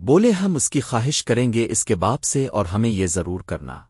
بولے ہم اس کی خواہش کریں گے اس کے باپ سے اور ہمیں یہ ضرور کرنا۔